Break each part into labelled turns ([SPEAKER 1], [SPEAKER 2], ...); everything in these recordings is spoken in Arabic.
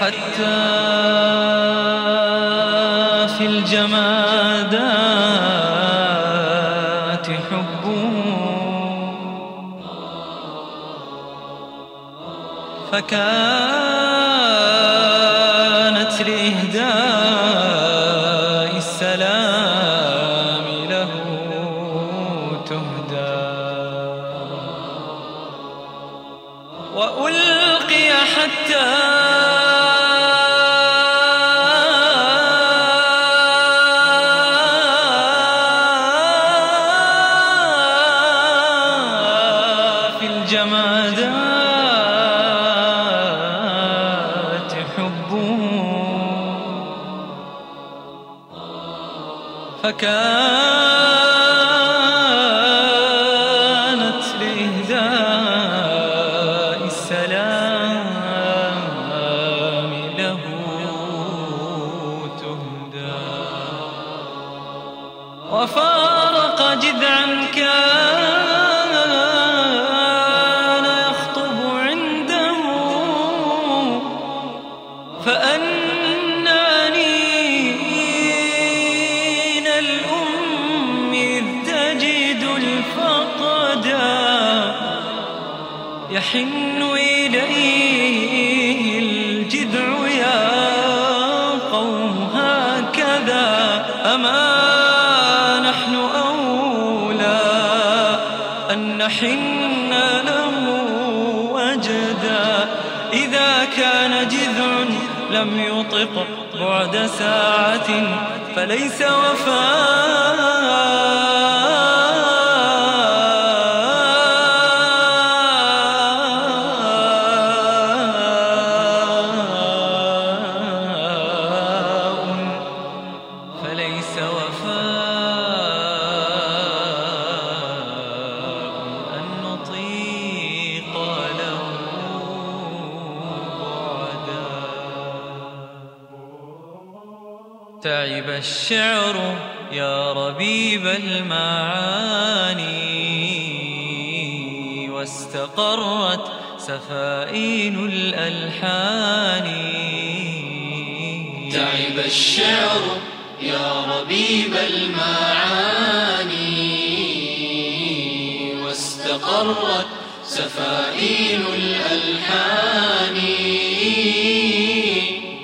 [SPEAKER 1] حتى في الجمادات حبه. فكانت لإهداء السلام له تهدى. وألقي حتى فكانت لإهداء السلام له تهدى. وفارق جذعا كان يحن إليه الجذع يا قوم هكذا أما نحن أولى أن نحن له وجدا إذا كان جذع لم يطق بعد ساعة فليس وفاء تعب الشعر يا ربيب المعاني. واستقرت سفائن الألحان.
[SPEAKER 2] تعب الشعر يا ربيب المعاني. واستقرت سفائن الألحان.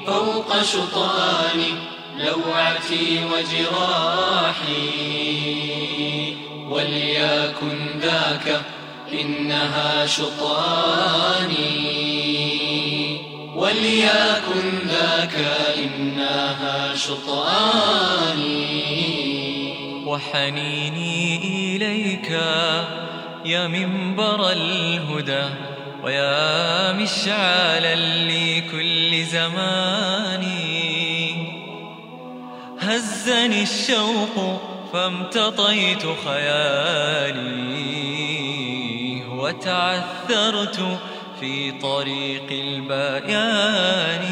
[SPEAKER 2] فوق شطان لوعتي وجراحي. وليكن ذاك إنها شطاني وليكن ذاك إنها شطاني
[SPEAKER 1] وحنيني إليك يا منبر الهدى ويا مشعلا لكل زمان هزني الشوق فامتطيت خيالي وتعثرت في طريق البيان.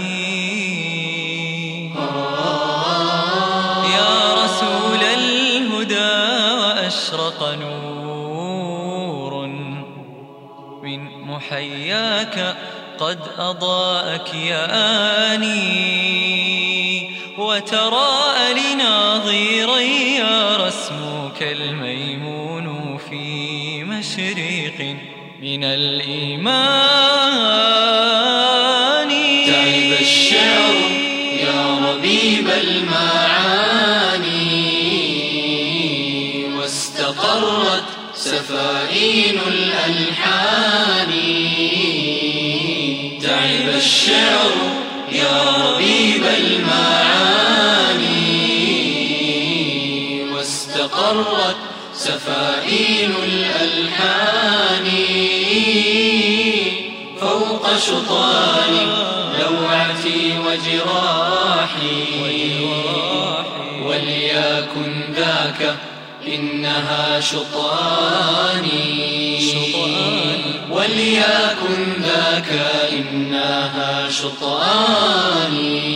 [SPEAKER 1] يا رسول الهدى وأشرق نور من محياك قد أضاء كياني وتراءى لناظيري رسمك الميمون في مشرق من الإيمان.
[SPEAKER 2] تعب الشعر يا ربيب المعاني. واستقرت سفائن الألحان. تعب الشعر يا ربيب المعاني. واستقرت سفائن الألحان فوق شطان لوعتي وجراحي وليكن ذاك إنها شطاني وليكن ذاك إنها شطاني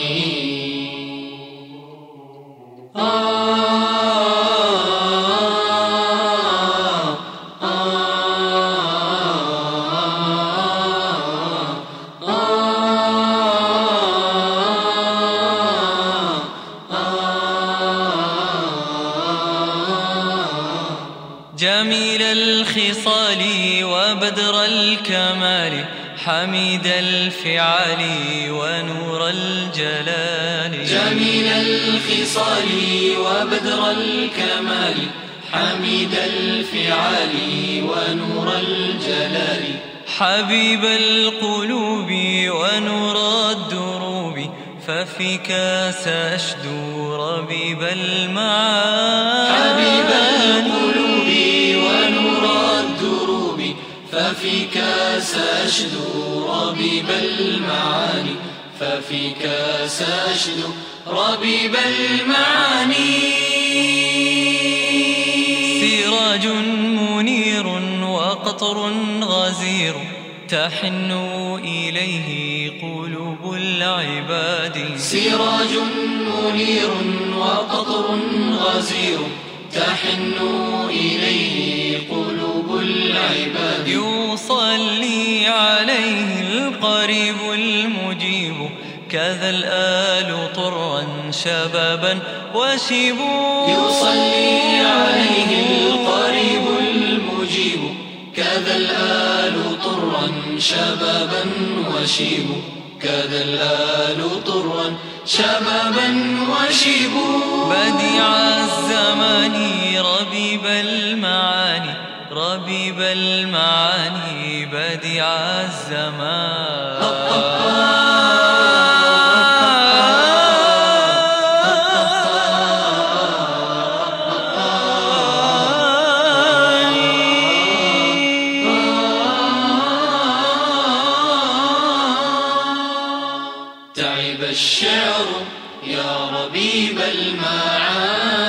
[SPEAKER 1] الخصال وبدر الكمال حميد الفعال ونور الجلال.
[SPEAKER 2] جميل الخصال وبدر الكمال حميد الفعال ونور الجلال.
[SPEAKER 1] حبيب القلوب ونور الدروب ففيك سأشدو ربيب المعاني.
[SPEAKER 2] حبيب القلوب ففيك سأشدو ربيب المعاني ففيك سأشدو ربيب المعاني.
[SPEAKER 1] سراج منير وقطر غزير تحن إليه قلوب العباد.
[SPEAKER 2] سراج منير وقطر غزير تحن إليه
[SPEAKER 1] يصلي عليه القريب المجيب. كذا الآل طرا شبابا وشيبوا.
[SPEAKER 2] يصلي عليه القريب المجيب. كذا الآل طرا شبابا وشيب كذا الآل طرا شبابا وشيب
[SPEAKER 1] بديع الزمان ربيب المعاني ربيب المعاني بديع الزمان.
[SPEAKER 2] تعب الشعر يا ربيب المعاني.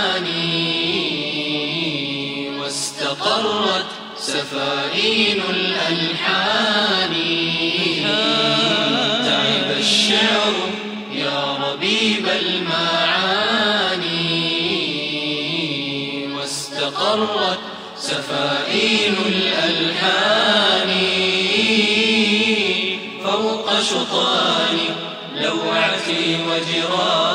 [SPEAKER 2] سفائين الألحان. تعب الشعر يا ربيب المعاني. واستقرت سفائين الألحان. فوق شطان لوعتي وجراحي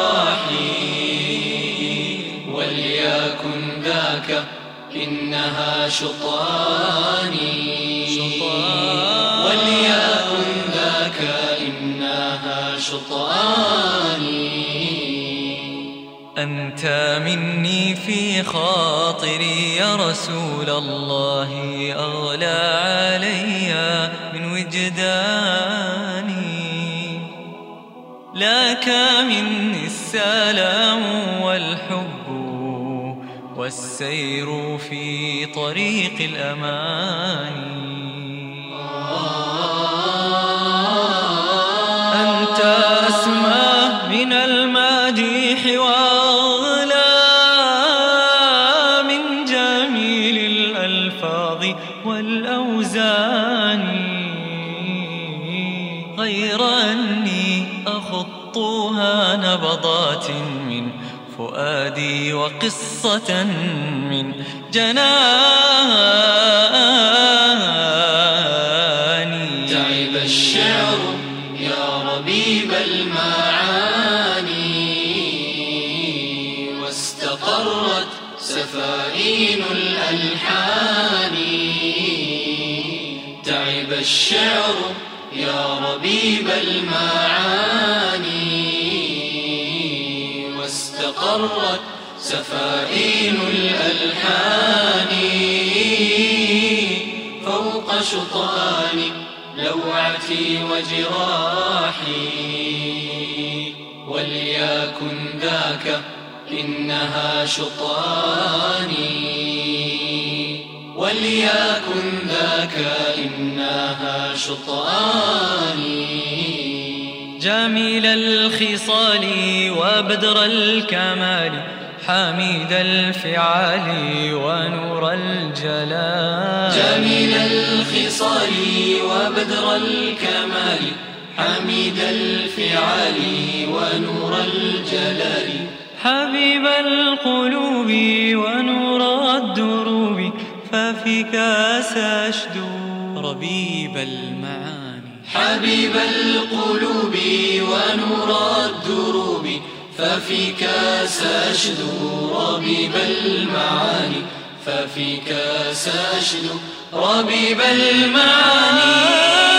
[SPEAKER 2] إنها شطاني.
[SPEAKER 1] شطان.
[SPEAKER 2] وليكن ذاك إنها شطاني.
[SPEAKER 1] أنت مني في خاطري يا رسول الله أغلى علي من وجداني. لك مني السلام والحب والسير في طريق الأمان. أنت أسمى من المديح وأغلى من جميل الألفاظ والأوزان. غير أني أخطها نبضات من فؤادي وقصة من جناني.
[SPEAKER 2] تعب الشعر يا ربيب المعاني. واستقرت سفائين الألحان. تعب الشعر يا ربيب المعاني. واستقرت سفائين الألحان فوق شطان لوعتي وجراحي وليكن ذاك إنها شطاني وليكن ذاك إنها شطاني
[SPEAKER 1] جميل الخصال وبدر الكمال حميد الفعال ونور الجلال.
[SPEAKER 2] جميل الخصال وبدر الكمال حميد الفعال ونور الجلال.
[SPEAKER 1] حبيب القلوب ونور الدروب ففيك سأشدو. ربيب المعاني.
[SPEAKER 2] حبيب القلوب ونور الدروب ففيك سأشدو ربيب المعاني ففيك سأشدو ربيب المعاني.